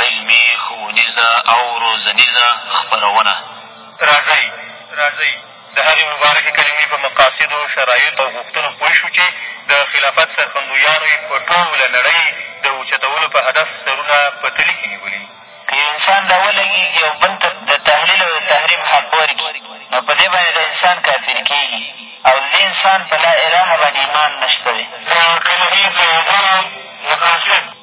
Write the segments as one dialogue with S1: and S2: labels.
S1: علمي، ښوونیزه او روزنیزه خپرونه.
S2: راځئ د هغې مبارکې کلمې په مقاصدو، شرایطو او غوښتنو پوه شو چې د خلافت سرښندویانو یې په ټوله نړۍ د اوچتولو په هدف سرونه په تلي کې نیولي.
S3: که یو انسان دا ولګېږي او بل ته د تحلیل او د تحریم حق ورکړي، نو په دې باندې دا انسان کافر کېږي او د دې انسان په لا الهه باندې ایمان نشته دی.
S4: د کلمې پوهېدل مقاصد.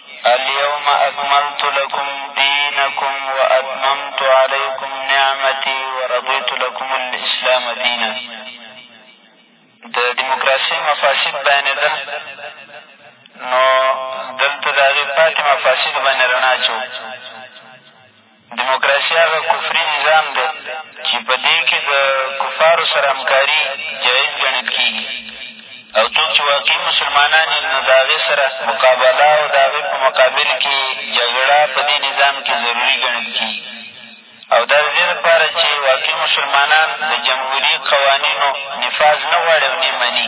S3: الیوم اکملت لکم دینکم و اتممت علیکم نعمتی و رضیت لکم الاسلام دینا د دیموکراسۍ مفاسد بیانېدل نو دلته د هغې پاتې مفاسدو باندې رڼا اچوو دیموکراسي هغه کفري نظام دی چې په دې کې د کفارو سره همکاري جایز ګڼل کېږي او څوک چې واقعي مسلمانان یې نو د هغې سره مقابله او د هغې په مقابل کې جګړه په دې نظام کې ضروري ګڼل کېږي او دا د دې لپاره چې واقعي مسلمانان د جمهوري قوانینو نفاظ نه غواړي او نه مني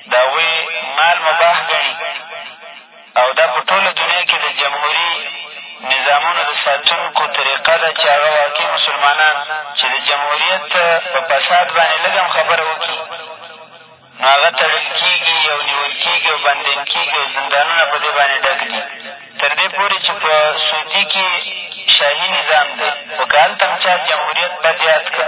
S3: د هغوی مال مباح ګڼي او دا په ټوله دنیا کې د جمهوري نظامونو د ساتونکو طریقه ده چې هغه واقعي مسلمانان چې د جمهوریت په فساد باندې لږ هم خبره وکړي نو هغه تړل کېږي او نیول کېږي او بندین کېږي او زندانونه په دې باندې ډک دي تر دې پورې چې په سعودي کې شاهي نظام دی خو که هلته هم چا جمهوریت بد یاد کړ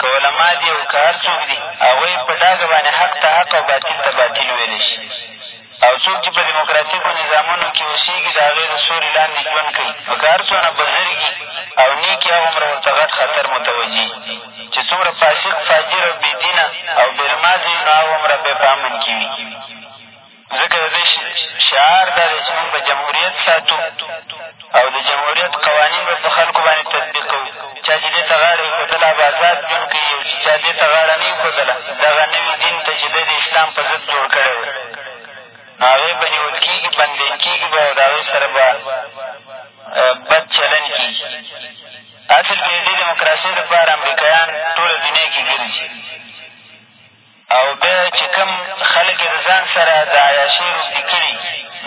S3: که علما دي او که هر څوک دي، هغوی په ډاګه باندې حق ته حق او باطل ته باطل ویلی شي او څوک چې په دیموکراتیکو نظامونو کې اوسېږي د هغې د سوري لاندې ژوند کوي، نو که هر څونه بزرګي او نیک یې هغومره ورته غټ خطر متوجه وي، چې څومره فاسق، فاجر او بې دینه او بې لمازه وي نو هغومره به په امن کې وي. ځکه د دوی شعار دا دی چې موږ به جمهوریت ساتو او د جمهوریت قوانین به په خلکو باندې تطبیقوو چا چې دې ته غاړه اېښودله هغه ازاد ژوند کوي او چې چا دې ته غاړه نه اېښودله دغه نوي دین ته چې دی د اسلام په ضد جوړ کړی دی نو هغې به نیول کېږي بندیان کېږي به او د هغې سره به بد چلن کېږي اصل کې د دې دیموکراسۍ لپاره امریکایان ټوله دنیا کې ګرځي او بیا چې کوم خلک یې د ځان سره د عیاشۍ روږدي کړي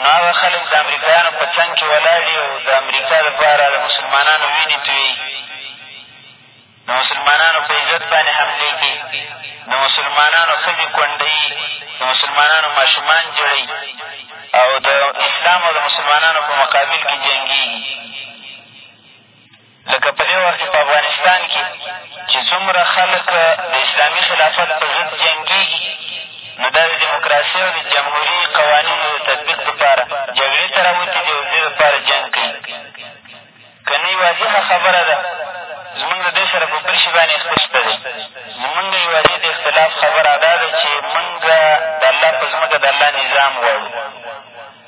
S3: نو هغه خلک د امریکایانو په څنګ کښې ولاړ دي او د امریکا لپاره د مسلمانانو وینې تویوي د مسلمانانو په عزت باندې حملې کوي د مسلمانانو ښځې کونډوي د مسلمانانو ماشومان جړوي او د اسلام او د مسلمانانو په مقابل کښې جنګېږي لکه په دې وخت کې په افغانستان کې چې څومره خلک د اسلامي خلافت په ضد جنګېږي، نو دا د دیموکراسۍ او د جمهوري قوانینو د تطبیق دپاره جګړې ته راوتي دي او د دې دپاره جنګ کوي. که نه یې واضحه خبره ده، زمونږ د دوی سره په بل شي باندې اختلاف نشته دی. زمونږ یوازې د اختلاف خبره دا ده چې مونږ د الله په ځمکه د الله نظام غواړو.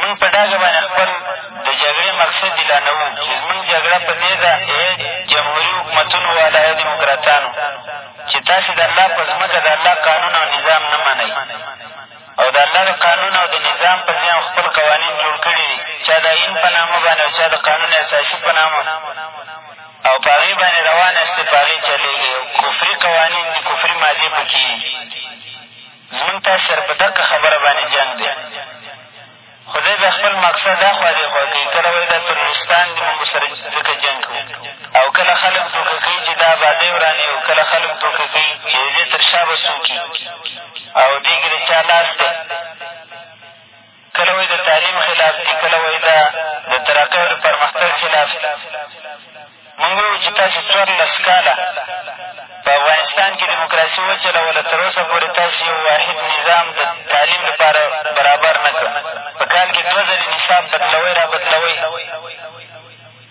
S3: موږ په ډاګه باندې خپل د جګړې مقصد اعلانوو چې زموږ جګړه په دې ده ای جمهوري حکومتونو والا ای دیموکراتانو چې تاسې د الله په ځمکه د الله قانون او نظام نه منئ او د الله د قانون او د نظام په ځای خپل قوانین جوړ کړي دي چا د این په نامه باندې او چا د قانون اساسي په نامه او په هغې باندې روان استې په هغې چلېږئ او کفري قوانین دي کفري مادې پکې دي زموږ تاسو سره په دقه خبره باندې جنګ دی خو دی بیا خپل مقصد دا خوا دې خوا کوي کله وایي دا ترورستان دي موږ سره ځکه جنګ کوو او کله خلک دوکه کوي چې دا ابادۍ ورانوي او کله خلک دوکه کوي چې د دې تر شا به څوک او دې کې د چا لاس دی کله وایي د تعلیم خلاف دي، کله وایي دا د ترقۍ او د پرمختګ خلاف دي. مونږ وایو چې تاسې څوارلس کاله په افغانستان کې دیموکراسي وچلوله، تر اوسه پورې تاسې یو واحد نظام د تعلیم لپاره برابر نه کړ. په کال کې دوه ځلې نصاب بدلوئ رابدلوئ.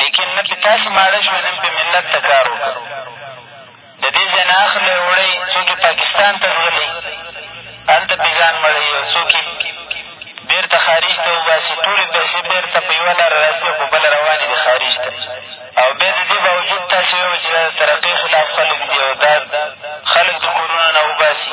S3: لېکن نن چې تاسې ماړه شوئ نن پرې ملت ته کار وکړئ د دې ځای نه اخلئ وړئ څوک یې پاکستان ته ځغلي هلته پرې ځان مړوي او څوک یې بېرته خارج ته وباسي ټولې پیسې بېرته په یوه لاره راځي او په بله روانې دي خارج ته او بیا د دې باوجود تاسې وایئ چې دا د ترقۍ خلاف خلک دي او دا خلک د کورونو نه وباسي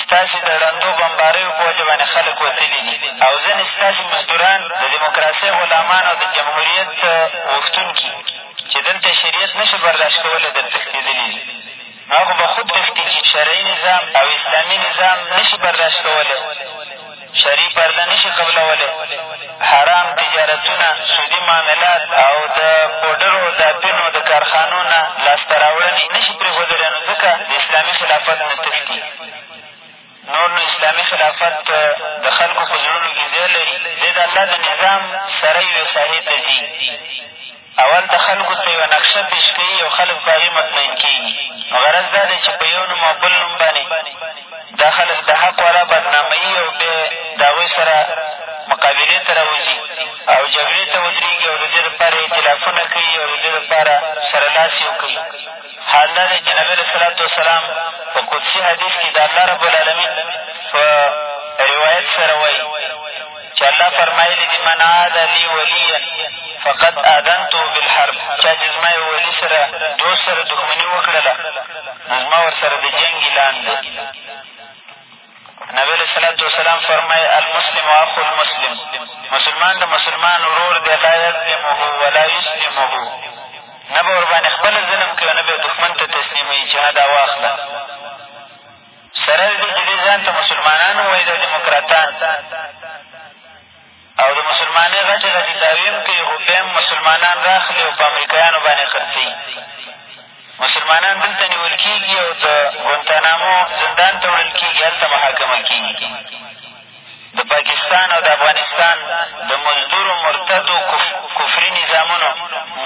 S3: ستاسې د ړندو بمباریو په وجه باندې خلک وتلي دي او ځینې ستاسې مزدوران د دموکراسۍ غلامان او د جمهوریت غوښتونکي چې دلته شریعت نه شي برداشت کولی در تښتېدلي دي نو هغه به خود تښتي چې شرعي نظام او اسلامي نظام نه شي برداشت کولی شرعي پرده نه شي قبلولی حرام تجارتونه سودي معاملات او د پوډرو او داپینو د کارخانو نه لاسته راوړنې نه شي پرېښودلی نو ځکه د اسلامي خلافت نه تښتي نور نو اسلامي خلافت د خلکو په زړونو کښې ځای لري دی د الله د نظام سره یوې ساحې ته ځي اول ته خلکو ته یوه نقشه پېش کوي او خلک په هغې مطمئن کېږي نو غرض دا دی چې په یو نوم او بل نوم باندې دا خلک د حق والا بدناموي او بیا د هغوی سره مقابلې ته راوځي او جګړې ته ودرېږي او د دې لپاره اعتلافونه کوي او د دې لپاره سره لاس یو کوي حال دا دی چې نبي علیه صلات وسلام په قدسي حدیث کښې د الله رب العالمین په روایت سره وایي چې الله فرمایلي دي من عاد لي وليا فقد آذنته بالحرب چا چې زما یو ولي سره دوست سره دښمني وکړله نو زما ورسره د جنګ اعلان دی نبی علیه صلات وسلام فرمایي المسلم اخو المسلم مسلمان د مسلمان ورور دی لا یظلمه ولا یسلمه نه به ورباندې خپله ظلم کوي نه به یې دښمن ته تسلیموي چې هدا واخله سره له دې چې دوی ځان ته مسلمانان ووایي دا دیموکراتان او د مسلمانۍ غټې غټې دعوې هم کوي خو بیا هم مسلمانان راخلي او په امریکایانو باندې خرڅوي مسلمانان دلته نیول کېږي او د ګونتانامو زندان ته وړل کېږي هلته محاکمه کېږي د پاکستان او د افغانستان د مزدورو مرتدو کفري نظامونو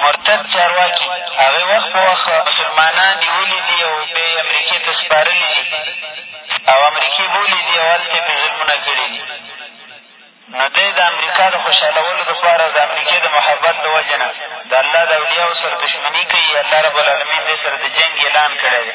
S3: مرتد چارواکي هغې وخت په وخت مسلمانان نیولي دي او بیا یې امریکې ته سپارلي دي او امریکې بولي دي او هلته یې پرې ظلمونه کړي دي نو دی د امریکا د خوشحالولو دپاره د امریکې د محبت له وجې نه د الله د اولیاو سره دښمني کوي الله رب العالمین دې سره د جنګ اعلان کړی دی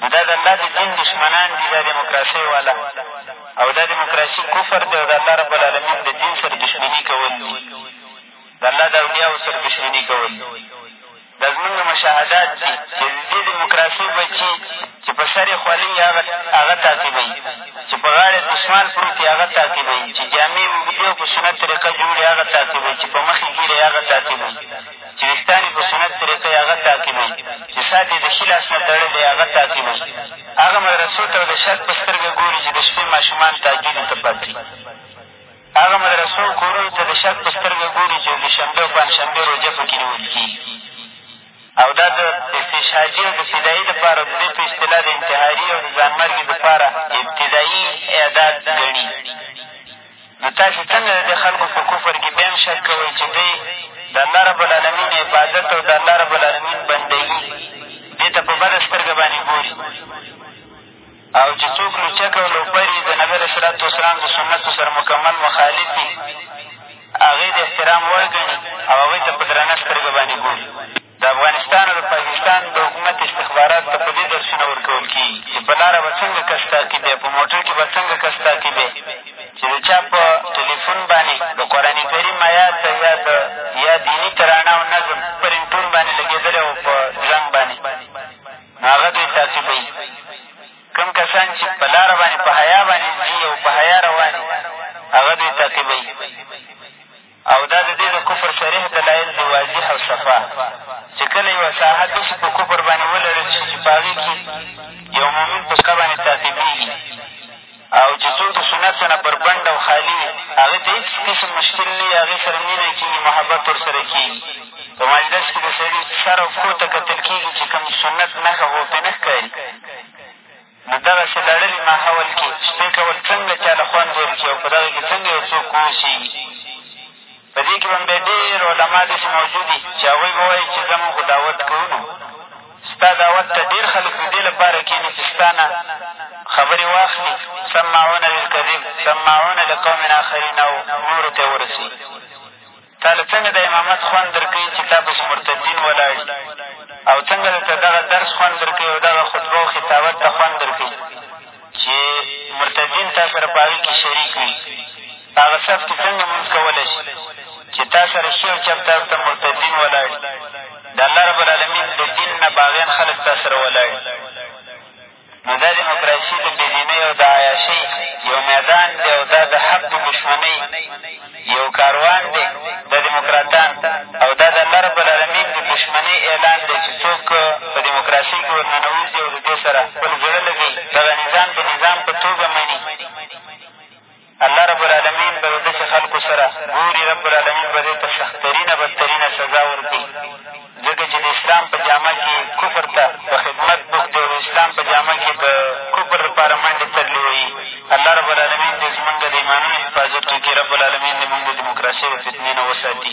S3: نو دا د الله د دین دښمنان دي دا دیموکراسۍ والا او دا دیموکراسي کفر دی او د الله رب العالمین د دین سره دښمني کول دي د الله د اولیاو سره دښمني کول دا زمونږ مشاهدات دي چې د دې دیموکراسۍ بچي چې په سر یې خولۍ هغه هغه تعقیبوي چې په غاړه یې دسمال پروت وي هغه تعقیبوي چې جامې اوږدې او په سنت طریقه جوړې هغه تعقیبوي چې په مخ یې ږیرې هغه تعقیبوي چې وېښتان یې په سنت طریقه هغه تعقیبوي چې ساعت یې د ښي لاس نه تړلی هغه تعقیبوي هغه مدرسو ته د شک په سترګه ګوري چې د شپې ماشومان تهجدو ته پاڅي هغه مدرسو کورونو ته د شک په سترګه ګوري چې د شنبې او پنجشنبې روژه پکې نیول کېږي او دا د استشهادي او د فدایي دپاره د دوی په اصطلاح د انتحاري او د ځانمرګي دپاره ابتدایي اعداد ګڼي نو تاسې څنګه د دې خلکو په کفر کښې بیا هم شک کوئ چې دوی د الله رب العالمین عبادت او د الله رب العالمین بندګي دې ته په بده سترګه باندې ګوري او چې څوک لوچک او لوپر یي د نبي علیه صلات وسلام د سنتو سره مکمل مخالف وي هغې د احترام وړ ګڼي او هغوی ته په درنه سترګه باندې ګوري د افغانستان او د پاکستان د حکومت استخبارات ته په دې درسونه ورکول کېږي چې په لاره به څنګه کس تعقیبې او په موټر کښې به څنګه کس تعقیبې چې د چا په ټېلېفون باندې د قرآنکریم ایات یا د یا دیني ترانه او نظم په رنګټون باندې لګېدلی او په زنګ باندې نو هغه دوی تعقیبوي کوم کسان چې په لاره باندې په حیا باندې ځي او په حیا روان هغه دوی تعقیبوي او دا د دې د کفر صریح دلایل دي واضح او صفا چې کله یوه ساحه داسې په کفر باندې ولړل شي چې په هغې کښې یو مؤمن په سقه باندې تعقیبېږي او چې څوک د سنت څخه پر بنډ او خالي وي هغې ته هېڅ قسم مشکل نه وي هغې سره مینه کېږي محبت ورسره کېږي په مجلس کښې د سړي سر او پښو ته کتل کېږي چې کوم سنت نښه خو پرې نه ښکاري نو دغسې لړلي ماحول کې شپې کول څنګه چا له خوند ورکړي او په دغه کې څنګه یو څوک واوسېږي؟ په دې کې به هم بیا ډېر علما داسې موجود دي چې هغوی به وایي چې ځه موږ خو دعوت کوو نو ستا دعوت ته ډېر خلک د دې لپاره کښېني چې ستا نه خبرې واخلي سماعون للکذب سماعون لقوم آخرین او نورو ته یې ورسوي تاله څنګه د امامت خوند در کوي چې تا پسې مرتدین ولاړي او څنګه درته دغه درس خوند در کوي او دغه خطبه او خطابت ته خوند در کوي چې مرتدین تا سره په هغې کښې شریک وي په هغه صف کښې څنګه مونځ کولی شي چې تا سره شي او چپ طرف ته مرتدین ولاړي د الله رب العالمین د دین نه باغیان خلک تا سره ولاړي نو دا دیموکراسي د بېدینۍ او د عیاشۍ یو میدان دی او دا د حق د دښمنۍ یو کاروان دی. دا دیموکراتان او دا د الله رب العالمین د دښمنۍ اعلان دی چې څوک په دیموکراسۍ کښې ورننوځي او د دې سره خپل زړه لګوي، دغه نظام د نظام په توګه مني. الله رب العالمین به د داسې خلکو سره ګوري، رب العالمین به دې ته سخترینه بدترینه سزا ورکړي، ځکه چې د اسلام په جامه کې کفر ته په خدمت بوخت دی او د اسلام په جامه کې د کفر لپاره منډې ترلې وهي. الله رب العالمین دې زمونږ د ایمانونو حفاظت وکړي، رب العالمین دې مونږ د دیموکراسۍ د فتنې نه وساتي.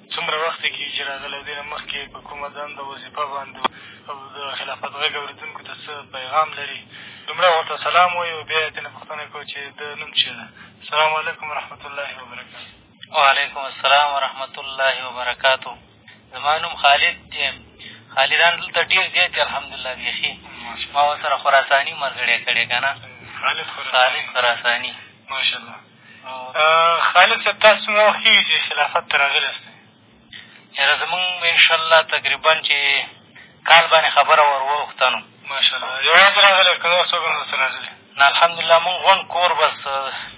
S5: څومره وخت یې کېږي چې راغلی او دې نه مخکې په کومه دنده وظیفه باندې و او د خلافت غږ اورېدونکو ته څه پیغام لري لومړی ورته سلام وایي او بیا یې ترېنه پوښتنه کوو چې د نوم څه ده السلام علیکم ورحمت الله وبرکاتو
S1: وعلیکم السلام ورحمت الله وبرکاتو زما نوم خالد دی خالدان دلته ډېر زیات دي الحمدلله بېخي ما ورسره خراساني ملګری کړی که نه
S5: خالد
S1: خراساني
S5: ماشاءالله خالد صاحب تاسو څومره وخت کېږي چې خلافت ته راغلي یاست
S1: یاره زمونږ انشاءالله تقریبا چې کال باندې خبره ور واوښته نو
S5: ماشاءالله یوازې راغلی که نور څوک هم درسره راغلي
S1: نه الحمدلله مونږ غونډ کور بس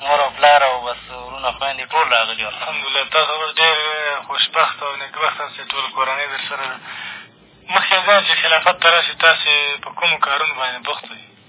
S1: مور او پلار او بس وروڼه خویندې ټول راغلي یو
S5: الحمدلله تاسو اوس ډېر خوشبخته او نېکبخته هسې ټول کورنۍ در سره ده مخکې ځان چې خلافت ته راشي تاسې په کومو کارونو باندې بوخت وئ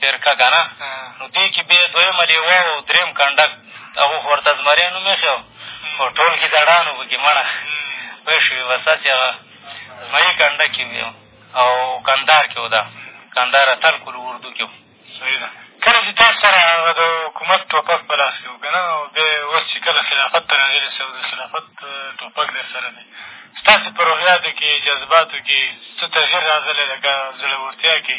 S1: پېرکه که نه نو دې
S5: کښې
S1: بیا دویمه لېوه او درېیم کنډک هغو خو ورته زمری نوم اېښی و خو ټول ګیدړان وو په کښې مړه پوه شوې بس هسې هغه زمري کنډک کښې وي او کندهار کښې و دا کندهار اتل کلو اردو کښې و
S5: صحیح ده کله چې تاسو سره هغه د حکومت ټوپک په لاس کښې و که نه او بیا اوس چې کله خلافت ته راغلي سئ او د خلافت ټوپک در سره دی ستاسې په روحیاتو کښې جذباتو کښې څه تغییر راغلی لکه زړهورتیا کښې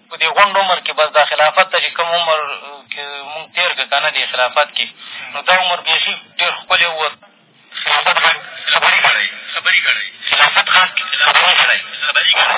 S1: په دې غونډ عمر کښې بس دا خلافت ته چې کوم عمر کښې مونږ تېر کړ که نه دې خلافت کښې نو دا عمر بېخي ډېر ښکلی وو خلافت غږ خبري ګړی خبري ګړی خلافت غږ خبري ګړی خبري
S5: ګړی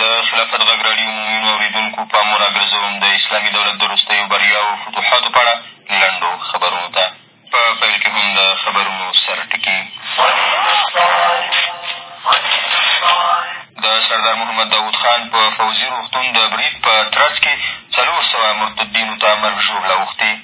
S5: د
S1: خلافت غږ راډیو مومینو اورېدونکو پام مو را
S5: ګرځوم د اسلامي
S6: دولت د وروستیو بریاو او فتوحاتو په اړه لنډو خبرونو ته. په پیل کې هم د خبرونو سر ټکي. د سردار محمد داود خان په فوځي روغتون د برید په ترڅ کې څلور سوه مرتدینو ته مرګ ژوبله اوښتې.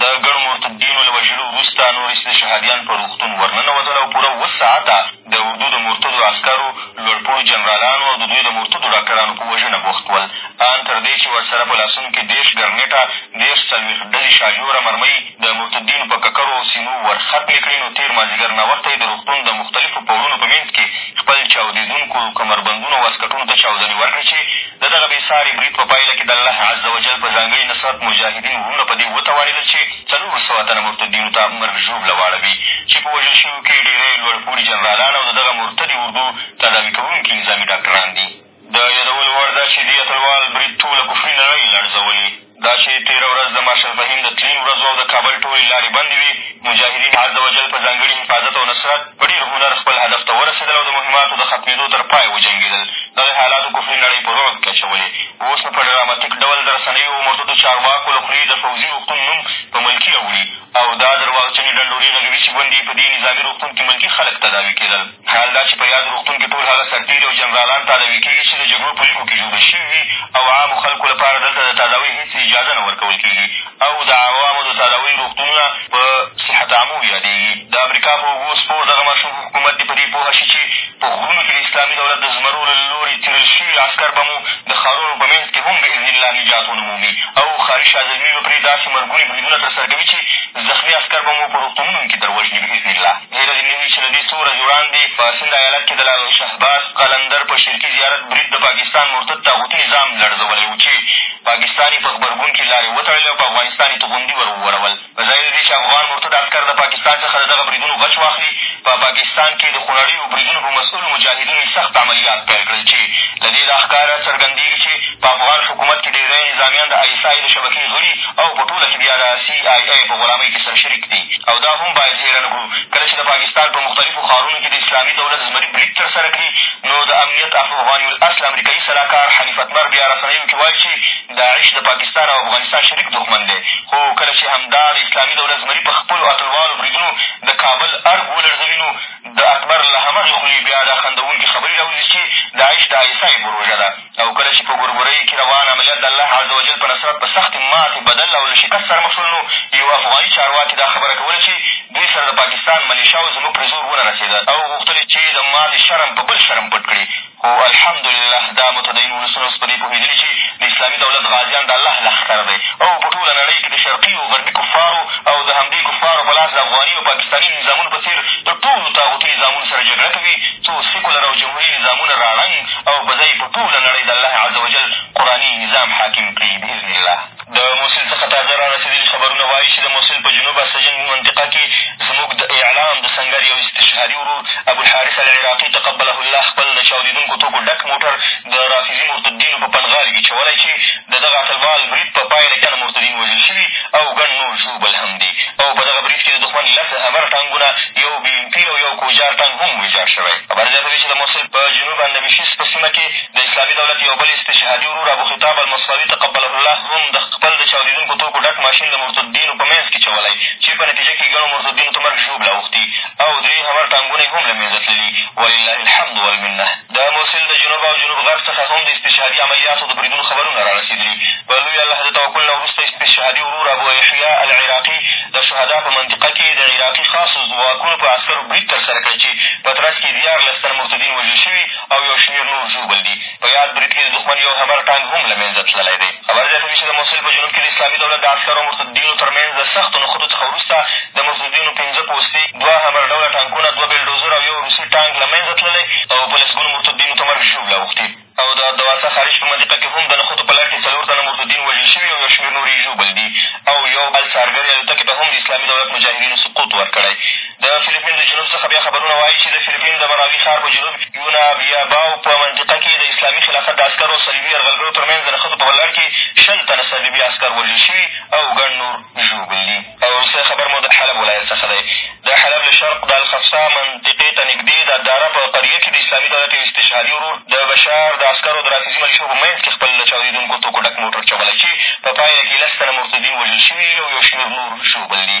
S6: د ګڼو مرتدینو له وژلو وروسته نور استشهادیان په روغتون ورننوتل او پوره اوه ساعته د اردو د مرتدو عسکرو، لوړپوړو جنرالانو او د دوی د مرتدو ډاکټرانو په وژنه بوخت ول، ان تر دې چې ورسره په لاسونو کې دېرش ګرنېټه، دېرش څلوېښت ډزي شاجوره مرمۍ د مرتدینو په ککرو او سینو ور ختمې کړې، نو تېر مازدیګر ناوخته یې د روغتون د مختلفو پوړونو په منځ کې خپل چاودېدونکو کمربندونو او واسکټونو ته چاودنې ورکړې چې د دغه بې ساري برید په پایله کې د الله عز وجل په ځانګړي نصرت مجاهدین وروڼه په دې وتوانېدل چې څلورو سوه تنه مرتدینو ته مرګ ژوبله واړوي چې په وژل شویو کې ډېری یې لوړ پوړي جنرالان او د دغه مرتدې اردو تداوي کوونکي نظامي ډاکټران دي. د یادولو وړ ده چې دې اتلوال برید ټوله کفري نړۍ لړزولې. دا چې تېره ورځ د مارشال فهیم د تلین ورځ وه او د کابل ټولې لارې بندې وې، مجاهدین عز وجل په ځانګړي حفاظت او نصرت په ډېر هنر خپل هدف ته ورسېدل او د مهماتو د ختمېدو تر پایه وجنګېدل. دغې حالاتو کفري نړۍ په رعب کې اچولې او اوس په ډراماتیک ډول د رسنیو او مرتدو چارواکو له خولې د فوځي روغتون نوم په ملکي اوړي او دا درواغجنې ډنډورې غږوي چې ګوندې په دې نظامي روغتون کې ملکي خلک تداوي کېدل. حال دا چې په یاد روغتون کې ټول هغه سرتېري او جنرالان تاداوي کېږي چې د جګړو په لیکو کې ژوبل شوي وي او عامو خلکو لپاره دلته د تاداوۍ هېڅ اجازه نه ورکول کېږي او د عوامو د تاداوۍ روغتونونه په صحت عامو یادېږي د امریکا په اوږو سپور دغه ماشوم حکومت دې په دې پوه شي چې په غرونو کې د اسلامي دولت د زمرو له لوري څېرل شوي عسکر به مو د ښارونو په منځ کې هم بإذن الله نجات ونه مومي او ښاري شازلمي به پرې داسې مرګوني بریدونه ترسره کوي چې زخمي عسکر به مو په روغتونونو کې در وژني بإذن الله ډېره دې نه وي چې له دې څو ورځې وړاندې په سند ایالت کې د لال شهباز قلندر په شرکي زیارت برید د پاکستان مرتد طاغوتي نظام لړزولی و چې پاکستان یې په غبرګون کې لارې وتړلې او په افغانستان یې توغندي ور وورول. په ځای له دې چې افغان مرتد عسکر د پاکستان څخه د دغه بریدونو غچ واخلي، په پاکستان کې د خونړیو بریدونو په مسؤلو مجاهدینو یې سخت عملیات پیل کړل چې له دې دا ښکاره څرګندېږي چې په افغان حکومت کې ډېری نظامیان د آی ایس آی د شبکې غړي او په ټوله کې بیا د سي آی اې په غلامۍ کې سرشریک دي او دا هم باید هېره نه کړو کله چې د پاکستان په مختلفو ښارونو کې د اسلامي دولت زمري برید ترسره کړي نو د امنیت افغاني الاصل امریکایي سلاکار حنیف اتمر بیا رسنیو کې وایي چې داعش د پاکستان او افغانستان شریک دښمن دی خو کله چې همدا د اسلامي دولت زمري په خپلو اتلوالو بریدونو د کابل ارګ ولړزوي نو د اتمر له همغې خولې بیا دا خندوونکې خبرې راوځي چې داعش د آی اس آی پروژه ده او کله چې په ګورګوریو کښې روان عملیات د الله عزوجل په نصرت په سختې ماتې بدل او له شکست سره مخ شول نو یو افغاني چارواکي دا خبره کوله چې دوی سره د پاکستان ملیشاو زموږ پرې زور ونه رسېده او غوښتل یې چې د ماتې شرم په بل شرم پټ کړي خو الحمدلله دا متدین ولسونه اوس په دې پوهېدلي چې د اسلامي دولت غازیان د الله لښکر دی او په ټوله نړۍ کښې د شرقي او غربي کفارو او د همدې کفارو په لاس د افغاني او پاکستاني نظامونو په څېر د ټولو طاغوتي نظامونو سره جګړه کوي څو سیکولر او جمهوري نظامونه راړنګ او په ځای یې په ټوله نړۍ د الله عز وجل قرآني نظام حاکم کړي باذن الله. د موصل څخه تازه را رسېدلي خبرونه وايي چې د موصل په جنوب السجن منطقه کې زموږ د اعلام د سنګر یو استشهادي ورور ابوالحارث العراقي تقبله الله خپل د چاودېدونکو توکو ډک موټر د رافضي مرتدینو په پنغالي کې چولی چې د دغه اتلبال برید په پایله کې مرتدین وژل شوي او ګڼ نور ژوبل هم دي او په دغه برید کې د دښمن لس هبر ټانګونه، یو بي ایم پي او یو کوجار ټانګ هم ویجاړ شوی. خبر زیاتوي چې د موصل په جنوب النبیشیس په سیمه کې د اسلامي دولت یو بل استشهادي ورور ابوخطاب المصفاوي تقبله الله هم د خپل د چاودېدونکو توکو ډک ماشین د مرتدینو په منځ کې چولی چې په نتیجه کې ګڼو مرتدینو ته مرګ ژوبله اوښتي او درې همر ټانګونه یې هم له منځه تللي ولله الحمد والمنه. د موصل د جنوب او جنوب غرب څخه هم د استشهادي عملیاتو د بریدونو خبرونه را رسېدلي. په لوی الله د توکل نه وروسته استشهادي ورور ابو اېحیا العراقي د شهدا په منطقه کې د عراقي خاصو ځواکونو په عسکرو برید تر سره کړ چې په ترڅ کې دیارلس تنه مرتدین وژل شوي او یو شمېر نور ژوبل دي. په یاد برید کې د دښمن یو همر ټانګ هم له منځه تللی دی. خبر زیاتوي چې د موصل په جنوب کې د اسلامي دولت د عسکرو او مرتدینو تر منځ د سختو نښتو څخه وروسته د مرتدینو پېنځه پوستې، دوه همر ډوله ټانکونه، دوه بېلډوزره او یو روسي ټانک له منځه تللی او په لسګونو مرتدینو ته مرګ ژوبله اوښتې او د الدواسه خارج په منطقه کې هم د نښتو په لړ کې څلور تنه مرتدین وژل شوي او یو شمېر نور یې ژوبل دي او یو بل څارګرې الوتکې ته هم د اسلامي دولت مجاهدینو سقوط ورکړی. د فلپین د جنوب څخه بیا خبرونه وایي چې د فلپین د مراوي ښار په جنوب یونا بیا باو په منطقه کې د اسلامي خلافت د عسکرو او صلیبي یرغلګرو تر منځ د نښتو په بلړ کې شل تنه صلیبي عسکر وژل شوي او ګڼ نور ژوبل دي او وروستی خبر مو د حلب ولایت څخه دی د حلب له شرق د الخفصه منطقې ته نږدې د داره په قریه کې د اسلامي دولت یو استشهادي ورور د بشار د عسکرو د رافظي ملیشو په منځ کې خپل له چاودېدونکو توکو ډک موټر چولی چې په پایله کې لس تنه مرتدین وژل شوي او یو شمېر نور ژوبل دي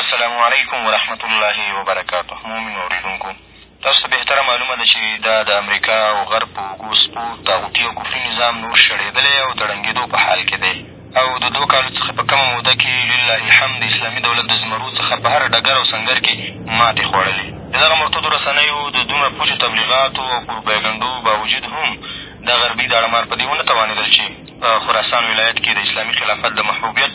S6: السلام علیکم ورحمت الله وبرکاته مومن اورېدونکو تاسو ته بهتره معلومه ده چې دا د امریکا او غرب په اوږو سپور طاغوتي او کفري نظام نور شړېدلی او د ړنګېدو په حال کې دی او د دوو کالو څخه په کمه موده کې لله الحمد اسلامي دولت د زمرو څخه په هر ډګر او سنګر کې ماتې خوړلې د دغه مرتدو رسنیو د دومره پوچو تبلیغاتو او پروپاګنډو باوجود هم دا غربي داړمار په دې ونه توانېدل چې خراسان ولایت کې د اسلامي خلافت د محبوبیت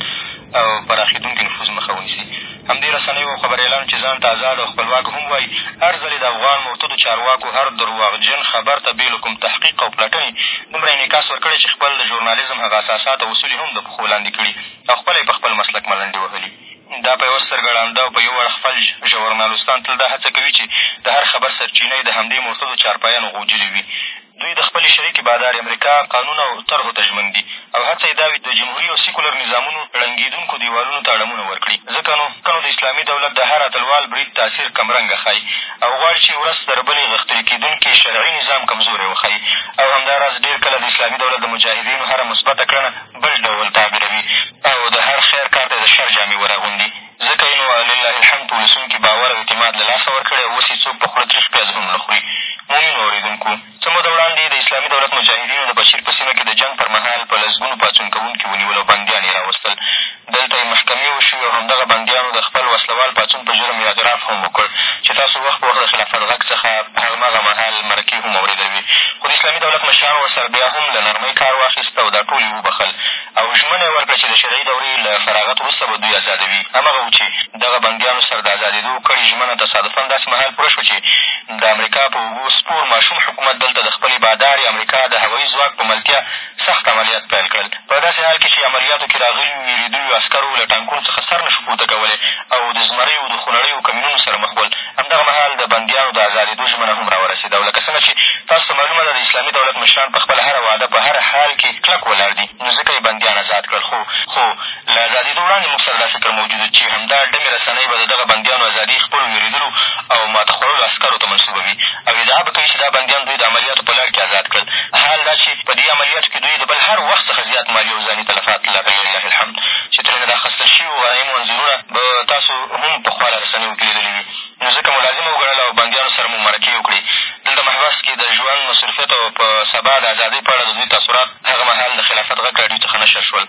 S6: او پراخېدونکي نفوذ مخه ونیسي. همدې رسنیو او خبریالانو چې ځان ته ازاد او خپلواک هم وایي، هر ځل یې د افغان مرتدو چارواکو هر درواغجن خبر ته بې له کوم تحقیق او پلټنې دومره انعکاس ورکړی چې خپل د ژورنالیزم هغه اساسات او اصول یې هم د پښو لاندې کړي او خپله یې په خپل مسلک ملنډې وهلي. دا په یوه سترګه ړانده او په یو اړخ فلج ژورنالستان تل دا هڅه کوي چې د هر خبر سرچینه یې د همدې مرتدو چارپایانو غوجلې وي. دوی د خپلې شریکې بادارې امریکا قانون او طرحو ته ژمن دي او هڅه یې دا وي د جمهوري او سیکولر نظامونو ړنګېدونکو دېوالونو ته اړمونه ورکړي. ځکه نو د اسلامي دولت د هر اتلوال برید تاثیر کمرنګه ښایي او غواړي چې ورځ تر بلې غښتلي کېدونکي شرعي نظام کمزوری وښایي او همدا راز ډېر کله د اسلامي دولت د مجاهدینو هره مثبته کړنه بل ډول تعبیروي او د هر خیر کار ته یې د شر جامې وراغوندي. ځکه یې نو لله الحمد په ولسونو کښې باور او اعتماد له لاسه ورکړی او اوس یې څوک په خوله تریخ پیاز هم نه خوري. مومینو اورېدونکو! څه موده وړاندې د اسلامي دولت مجاهدینو د پچیر په سیمه کښې د جنګ پر مهال په لسګونو پاڅون کوونکي ونیول او بندیان یې راوستل. دلته یې محکمې وشوې او همدغه بندیانو د خپل وسله وال پاڅون په جرم اعتراف هم وکړ چې تاسو وخت په وخت د خلافت غږ څخه په همغه مهال مرکې هم اورېدل وې خو د اسلامي دولت مشرانو ورسره بیا هم له نرمۍ کار واخیست او دا ټول یې وبخښل او ژمنه یې ورکړه چې د شرعي دورې له فراغت وروسته به دوی ازادوي. همغه وو چې دغه بندیانو سره د ازادېدو کړې ژمنه تصادفاً داسې مهال پوره شوه چې د امریکا په اوږو سپور ماشوم حکومت دلته د خپلې بادارې امریکا د هوایي ځواک په ملتیا سخت عملیات پیل کړل. په داسې حال کې چې عملیاتو کې راغلیو وېرېدلیو عسکرو له ټانکونو څخه سر نه شو پورته کولی او د زمریو د خونړیو کمینونو سره مخ ول. همدغه مهال د بندیانو د ازادېدو ژمنه هم را ورسېده او لکه څنګه چې تاسو ته معلومه ده د اسلامي دولت مشران په خپله هره وعده په هر حال کې کلک ولاړ دي نو ځکه یې بندیان ازاد کړل خو خو له ازادېدو وړاندې موږ سره دا فکر موجود و چې همدا ډمې رسنۍ به د دغه بندیانو ازادي خپلو وېرېدلو او ماته خوړلو عسکرو ته منسوبوي او ادعا به کوي چې دا بندیان دوی د عملیاتو په لړ کې ازاد کړل حال دا چې په دې عملیاتو کې دوی د بل هر وخت څخه زیات مالي او ځاني تلفات لرل لله الحمد چې ترېنه د اخیستل شویو غنایمو انځورونه به تاسو هم پخوا له رسنیو کې لېدلي وي، نو ځکه مو لازمه وګڼله او بندیانو سره مو مرکې وکړې. دلته محبس کې د ژوند، مصروفیت او په سبا د ازادۍ په اړه د دوی تاثرات هغه مهال د خلافت غږ راډیو څخه نشر شول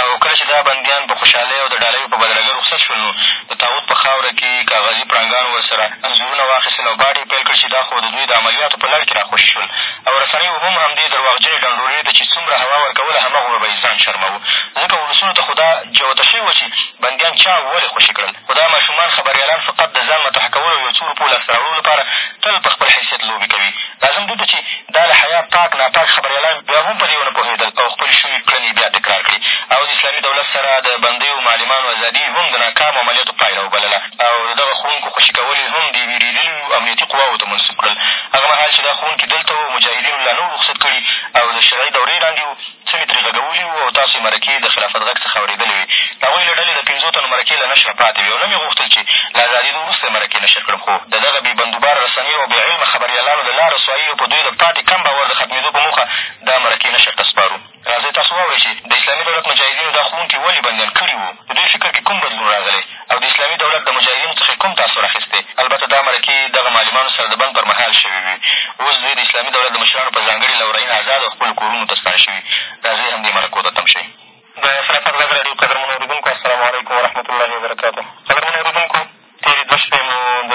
S6: او کله چې دا بندیان په خوشحالۍ او د ډالیو په بدرګه رخصت شول، نو د طاغوت په خاوره کې کاغذي پړانګانو ورسره انځورونه واخېستل او باډې یې پیل کړې چې دا خو د دوی د عملیاتو په لړ کې را خوشې شول او رسنیو هم همدې درواغجنې ډنډورې ته چې څومره هوا ورکوله همغومره به یې ځان شرماوه، ځکه ولسونو ته خو دا جوته شوې وه چې بندیان چا او ولې خوشې کړل؟ خو دا ماشومان خبریالان فقط د ځان مطرح کولو او یو څو روپو لاسته راوړلو لپاره تل په خپل حیثیت لوبې کوي. لازم دود و چې دا له حیا پاک ناپاک خبریالان بیا هم په دې ونه پوهېدل او خپلې شوي کړنې یې بیا تکرار کړې او د اسلامي دولت سره د بندیو معلمانو ازادي یې هم د ناکامو عملیاتو پایله وبلله او د دغه ښوونکو خوشې کول یې هم د یوې ډېریو امنیتي قواوو ته منسوب کړل. هغه مهال چې دا ښوونکي دلته وو او مجاهدینو لا نه وو رخصت کړي او د شرعي دورې لاندې وو، څه مې ترې غږولي وو او تاسو یې مرکې د خلافت غږ څخه اورېدلې وې. د هغوی له ډلې د پنځو تنو مرکې له نشره پاتې وې او نه مې غوښتل چې له ازادېدو وروسته یې مرکې نشر کړم، خو د دغه بې بندوباره رسنیو او بې علمه خبریالانو د لا رسوایۍ او په دوی د پاتې کم باور د ختمېدو په موخه دا مرکې نشر ته سپارو. راځئ تاسو واورئ چې د اسلامي دولت مجاهدینو دا ښوونکي ولې بندیان کړي وو؟ په دوی فکر کې کوم بدلون راغلی؟ او د اسلامي دولت د مجاهدینو څخه یې کوم تاثر اخیستی؟ البته دا مرکې دغه معلمانو سره د بند پر مهال شوې وې. اوس دوی د اسلامي دولت د مشرانو په ځانګړي لورین ازاد او خپلو کورونو ته ستانه شوي. راځئ همدې مرکو ته تم شئ.
S2: د خلافت غږ راډیو قدرمنو اورېدونکو! السلام علیکم ورحمة الله وبرکاته! قدرمنو اورېدونکو! تېرې دوه شپې مو د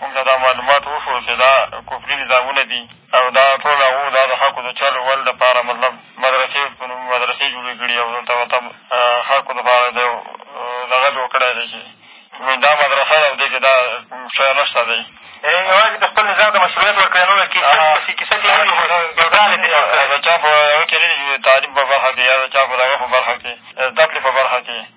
S2: موږ ته دا معلومات وشول چې
S7: دا
S2: کفري
S7: نظامونه دي او دا ټول هغو دا د خلکو د چل ول دپاره مطلب مدرسې په نوم مدرسې جوړې کړي او دلته مطلب خلکو دپاره د یو دغه جوړ کړی دی چې دا مدرسه ده او دې کښې دا شی نه شته دی
S2: یوازې د خپل نظام ته مشروعیت ورکړی نو کښې کیسه کښې یو ډالې دی
S7: د چا په هغه کښې نه دي تعلیم په برخه کښې یا د چا په دغه په برخه کښې زده کړې په برخه کښې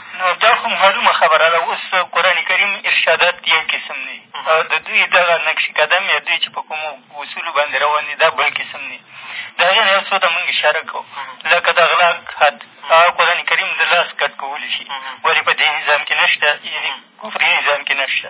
S8: نو دا خو معلومه خبره ده، اوس قرآن کریم ارشادات یو قسم دي او د دوی دغه نقش قدم یا دوی چې په کومو اصولو باندې روان دي دا بل قسم دي. د هغې نه یو څو ته مونږ اشاره کوو لکه د غلا حد هغه قرآن کریم د لاس کټ کولی شي ولې په دې نظام کښې نه شته یعنې کفري نظام کښې نه شته.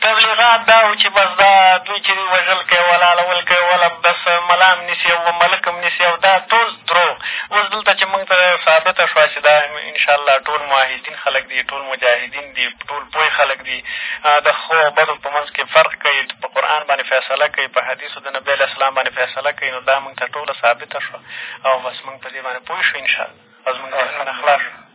S8: تبليغات دا و چې بس دا دوی
S9: چې دي وژل که يې ول حلول که
S10: يې ول بس ملا هم نيسي او ملک هم نيسي او دا ټول دروغ اوس دلته چې موږ ته ثابته شوه چې دا انشاءالله ټول معاهدین خلک دي ټول مجاهدین دي ټول پوه خلک دي د ښو او بدو په منځ کښې فرق کوي په قرآن باندې فیصله کوي په حدیثو د نبي علیه السلام باندې فیصله کوي نو دا موږ ته ټوله ثابته شوه او بس موږ په دې باندې پوه شو انشاءالله او زموږ ذهنونه خلاص
S2: شو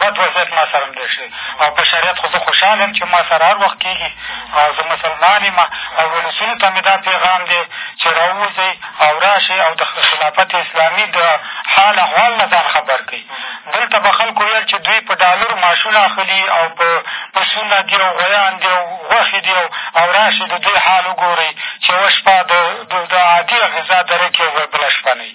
S2: بد وضعیت ما سره هم دی شوی او په شریعت خو زه خوشحال یم چې ما سره هر وخت کېږي او زه مسلمان یم او ولسونو ته مې دا پیغام دی چې را ووځئ او راشئ او د خلافت اسلامي د حال احوال نه ځان خبر کړئ دلته به خلکو ویل چې دوی په ډالرو معاشونه اخلي او په پسونه دي او غویان دي او غوښې دي او راشئ د دوی حال وګورئ چې یوه شپه د عادي غذا درکې او بله شپه نه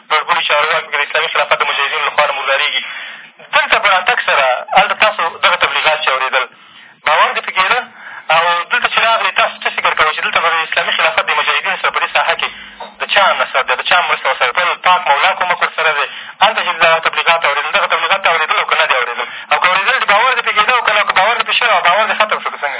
S9: لوړپوړي چارواکي که د اسلامي خلافت د مجاهدینو له خوا نه مردارېږي دلته په راتګ سره هلته تاسو دغه تبلیغات چې اورېدل باور دې په کېده او دلته چې راغلې تاسو څه فکر کوئ چې دلته به د اسلامي خلافت د مجاهدینو سره په دې ساحه کښې د چا نصرت دی د چا مرسته ورسره تل پاک مولا کومک ورسره دی هلته چې دغه تبلیغات اورېدل دغه تبلیغات دې اورېدل او که نه دې اورېدل او که اورېدل دې باور دې پرې کېده او که نه که باور دې پرې شوی او باور دې ختم شو که څنګه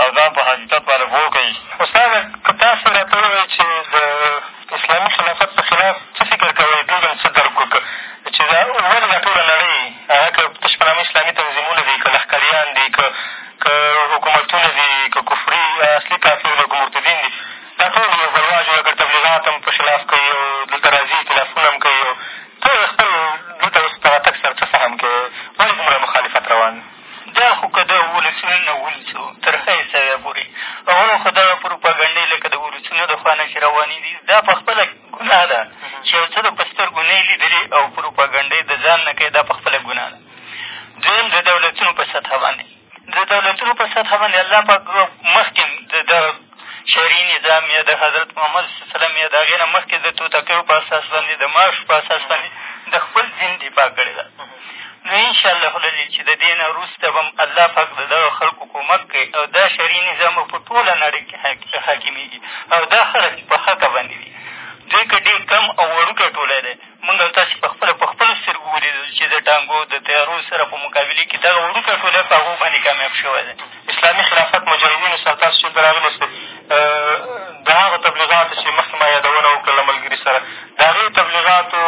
S2: او دا
S10: په
S7: حقیقت باندې پوه کړئ.
S2: استاده! که تاسو راته ووایئ چې د اسلامي خلافت په خلاف څه فکر کوئ، ټول به مو څه درک وکړي چې دا ولې دا ټوله نړۍ هغه که تش په نامه اسلامي تنظیمونه دي، که لښکریان دي، که که حکومتونه دي، که کفري اصلي کافر دي او که مرتدین دي، دا ټول یو بلوا جوړه کړې، تبلیغات هم په خلاف کوي او دلته راځي ایتلافونه هم کوي او ته خپل دلته اوس دغه تګ سره څه فهم کوې، ولې دومره مخالفت روان دی؟
S8: دا خو که د ولسونو نه ولسو تر هرې سویه پورې اول خو دغه پروپاګنډې لکه د ولسونو د خوا نه چې روانې دي دا په خپله ګناه ده چې یو څه د په سترګو نه یې لیدلې او پروپاګنډې د ځان نه کوې دا په خپله ګناه ده دویم د دولتونو په سطحه باندې د دولتونو په سطحه باندې الله پاک مخکې د دغه شرعي نظام یا د حضرت محمد صلی وسلم یا د هغې نه مخکې د توتکیو په اساس باندې د معاشو په اساس باندې د خپل دین دفاع کړې ده نو انشاءالله العظیم چې د دې نه وروسته به هم الله پاک د دغه خلکو کمک کوي او دا شرعي نظام به په ټوله نړۍ کښې حاکمېږي او دا خلک چې په حقه باندې وي دوی که ډېر کم او وړوکی ټولی دی موږ او تاسې په خپله په خپلو سترګو ولیدل چې د ټانګو د طیارو سره په مقابلې کښې دغه وړوکی ټولی په هغو باندې کامیاب شوی دی.
S2: اسلامي خلافت مجاهدینو سره تاسو چېرته راغلي ياستئ؟ د هغو تبلیغاتو چې مخکې ما یادونه وکړه له ملګري سره د هغې تبلیغاتو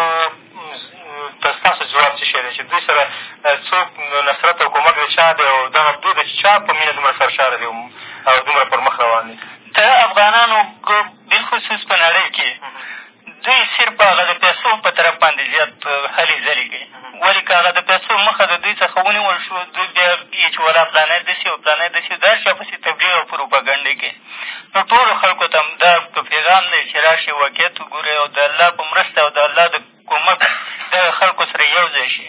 S2: ته ستاسو ځواب څه شی دی چې دوی سره څوک نصرت او کومک د چا دی او دغه دوی د چا په مینه دومره سرشاره دي او دومره پر مخ روان دي؟
S8: د افغانانو بالخصوص په نړۍ کښې دوی صرف هغه د پیسو په طرف باندې زیات هلې ځلې کوي، ولې که هغه د پیسو مخه د دوی څخه ونیول شو، دوی بیا یې چې ولا پلانی داسې او پلانی داسې د هر چا پسې تبلیغ او پروپاګنډې کوي، نو ټولو خلکو ته همدا پیغام دی چې راشئ واقعیت وګورئ او د الله په مرسته او د الله د کومک دغه خلکو سره یو ځای شئ.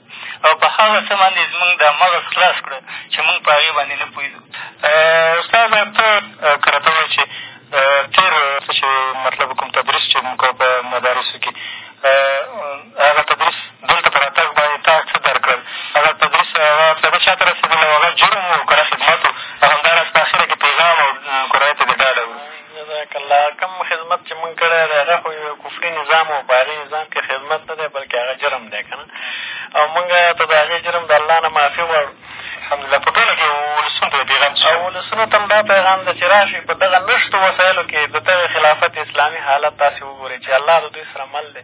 S8: او په هغه څه باندې زموږ دا مغز خلاص کړه چې موږ په هغې باندې نه پوهېږو
S2: استاده ته که راته ووایې چې تېر څه چې مطلب کوم تدریس چې موږ کوو په مدارسو کښې هغه تدریس دلته په راتګ باندې تا څه درک کړل هغه تدریس هغه فایده چا ته رسېدل او هغه جرم و که نه خدمت و او همداراز په اخره کښې پیغام او کورنۍ ته دې ډاډ او
S11: جزاک الله کوم خدمت چې مونږ کړی دی هغه خو یو کفري نظام و په هغې نظام کښې خدمت نه دی بلکې هغه جرم دی که نه او مونږ ته د هغې جرم د الله نه معافي غواړو
S2: الحمدلله په ټوله کښې ولسونو ته پیغام
S11: او ولسونو ته هم دا پیغام ده چې راشئ په دغه نشتو وسایلو کښې د دغه خلافت اسلامي حالت تاسې وګورئ چې الله د دوی سره مل دی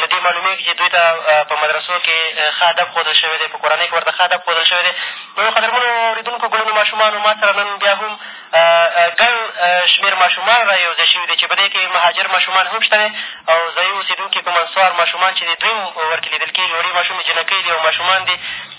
S12: له
S2: دې
S13: معلومېږي چې دوی ته په مدرسو کښې ښه ادب ښودل شوی دی په کورنۍ کښې ورته ښه ادب ښودل شوی دی نو قدرمنو اورېدونکو ګلونو ماشومانو ما سره نن بیا هم ګڼ شمېر ماشومان را یو ځای شوي دي چې په دې کښې مهاجر ماشومان هم شته دی او ځایي اوسېدونکي کومنسوار ماشومان چې دي دوی هم ورکې لیدل کېږي وړې ماشومې جینکۍ دي او ماشومان دي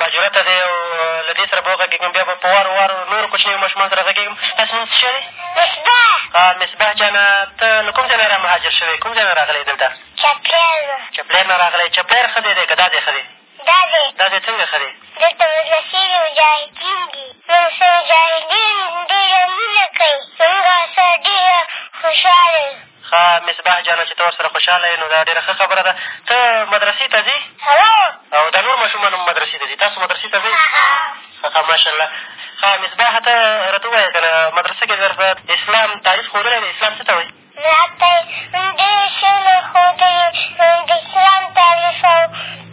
S13: باجرته دی او له دې سره به وغږېږم بیا به په وارو وارو نورو کوچنیو ماشومانو سره غږېږم ستاسو نوم څه شی دی
S14: مصباح
S13: مصباح جانه ته له کوم ځای نه را مهاجر شوی کوم ځای نه راغلی دلته
S14: چپلیر نه
S13: چپلیر نه راغلی چپلیر ښه ځای دی که دا ځای ښه دی
S14: دا ځای
S13: دا ځای څنګه ښه دی
S14: دلته مدرسې دي مجاهدین دي نو څه مجاهدین ډېره مینه کوي زموږ سره ډېره خوشحاله یو
S13: ښه مصباح جانه چې ته ورسره خوشحاله یې نو دا ډېره ښه خبره ده. ته مدرسې ته ځې؟ هو. او دا نور ماشومان هم مدرسې ته ځي؟ تاسو مدرسې ته ځئ؟ ښه ښه ماشاءالله. ښه مصباح ته راته ووایه که نه مدرسه کښې درته د اسلام تعریف ښودلی دی، اسلام څه ته وایي؟
S14: راته یې ډېرې شیانې ښودلي، د اسلام تعریف او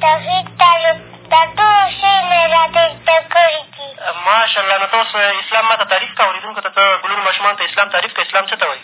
S14: توحید تعریف دا ټول شی مې راته زده کړي دي.
S13: ماشاءالله نو ته اوس اسلام ما ته تعریف کړه اورېدونکو ته ته ګلونو ماشومانو ته اسلام تعریف کړه اسلام څه ته وایي؟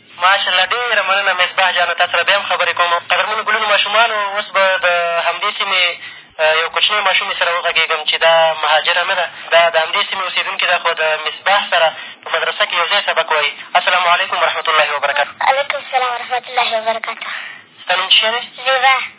S13: ماشاءالله ډېره مننه مصباح جانه تا سره بیا هم خبرې کوم قدرمنو ګلونو ماشومانو اوس به د همدې سیمې یو کوچنی ماشومې سره وغږېږم چې دا مهاجره نه ده دا د همدې سیمې اوسېدونکې ده خو د مصباح سره په مدرسه کې یو ځای سبق وایي السلام علیکم ورحمت الله وبرکاته
S14: علیکم السلام ورحمت الله وبرکاته
S13: ستا نوم څه شی دی زیبا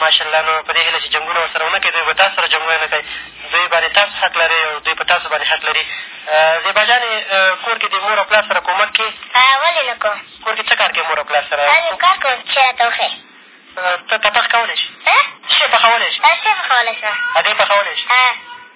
S13: ماشاءالله نو په دې هیله چې جنګونه ورسره ونه کړئ دوی به تاسو سره جنګونه نه کړی دوی باندې تاسو حق لرئ او دوی په تاسو باندې حق لري زېبا جانې کور کښې د مور او پلار سره کومک کړې
S14: ولې نه کوم
S13: کور کښې څه کار کوې مور او پلار سره
S14: کار کوم چې راته وښې
S13: ته طبخ کولی شې شی پخولی
S14: شې شی پخولی شم
S13: هګۍ پخولی
S14: شې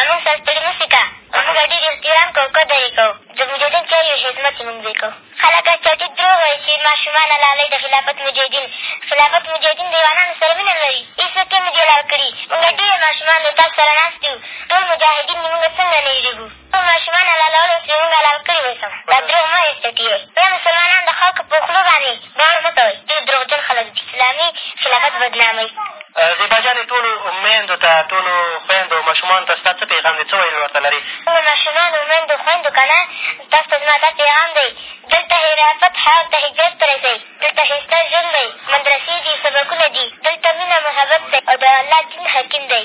S14: امین صاحب ستړي مه شي که په موږ ډېر احترام کوو که درې کوو د مجاهدین چای یو حزمت یې مونږ بې کوو خلک چټي دروغ وایي چې ماشومان حلالوي د خلافت مجاهدین خلافت مجاهدین د حیوانانو سره مینه نه لري هېڅوک یې نه دي حلال کړي مونږ ډېر ماشومان د تاسو سره ناست یو ټول مجاهدین دي مونږ څنګه نه وېرېږو ټول ماشومان حلالول اوس مې مونږ حلال کړي اوس هم دا دروغ مه وایه چټیه بیا مسلمانان د خلکو په خولو باندې باور مه کوئ! ډېر دروغجن خلک دي. اسلامي خلافت بدناموي.
S13: زېبا جانې! ټولو مېندو ته، ټولو خویندو او ماشومانو ته ستا څه پېغام دی؟ څه ویل ورته لرې؟
S14: ټولو ماشومانو، میندو، خویندو که نه، تاسو ته زما دا پېغام دی، دلته خلافت حال ته هدایت ته رسئ، دلته ښایسته ژوند دی، مدرسې دي، سبقونه دي، دلته مینه محبت دی او د الله دین حاکم دی.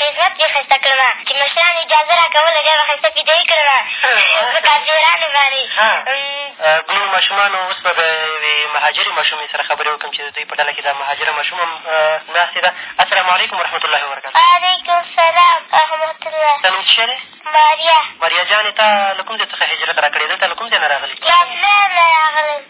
S14: خدمت یې ښایسته کړمه چې مشران اجازه را کوله بیا به ښایسته فدايي کړمه په کافرانو باندې
S13: ګلو ماشومانو اوس به د یوې مهاجرې ماشومې سره خبرې وکړم چې د دوی په ډله کښې دا مهاجره ماشوم هم ناستې ده السلام علیکم ورحمت الله وبرکاتو
S14: وعلیکم سلام رحمت الله
S13: ستا نوم څه دی
S14: ماریا
S13: ماریا جانې تا له کوم ځای څخه هجرت را کړې دلته له کوم ځای نه راغلې
S14: له
S13: پلار نه
S14: راغلم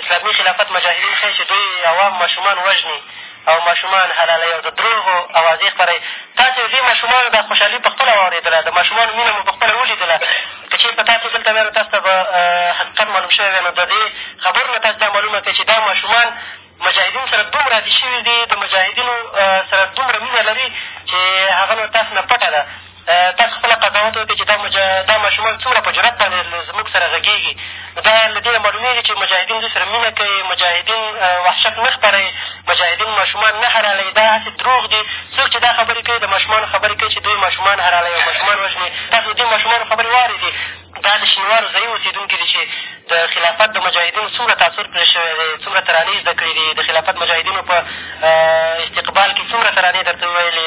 S14: اسلامي خلافت
S13: مجاهدین ښيي چې دوی عوام ماشومان وژني او ماشومان حلالوي او د درواغو اوازې خپروي، تاسې د دې ماشومانو دا خوشحالي په خپله واورېدله، د ماشومانو مینه مو په خپله ولیدله، که چېرې په تاسې دلته وای نو تاسو ته به حقیقت معلوم شوی وای، نو د دې خبرو نه تاسې دا معلومه کړئ چې دا ماشومان مجاهدینو سره دومره عادي شوي دي، د مجاهدینو سره دومره مینه لري چې هغه نو تاسې نه پټه ده. تاسو خپله قضاوت وکړئ چې دا
S14: ماشومان څومره په جرات باندې زموږ سره غږېږي. نو دا له دې نه معلومېږي چې مجاهدین دوی سره مینه کوي، مجاهدین وحشت نه خپروي، مجاهدین ماشومان نه حلالوي. دا هسې دروغ دي. څوک چې دا خبرې کوي، د ماشومانو خبرې کوي چې دوی ماشومان حلالوي او ماشومان وژني. تاسو د دې ماشومانو خبرې واورېدې. دا د شینوارو ځايي اوسېدونکي دي چې د خلافت د مجاهدینو څومره تاثر پرې شوی دی، څومره ترانې یې زده کړې دي، د خلافت مجاهدینو په استقبال کښې څومره ترانې در ته وویلې.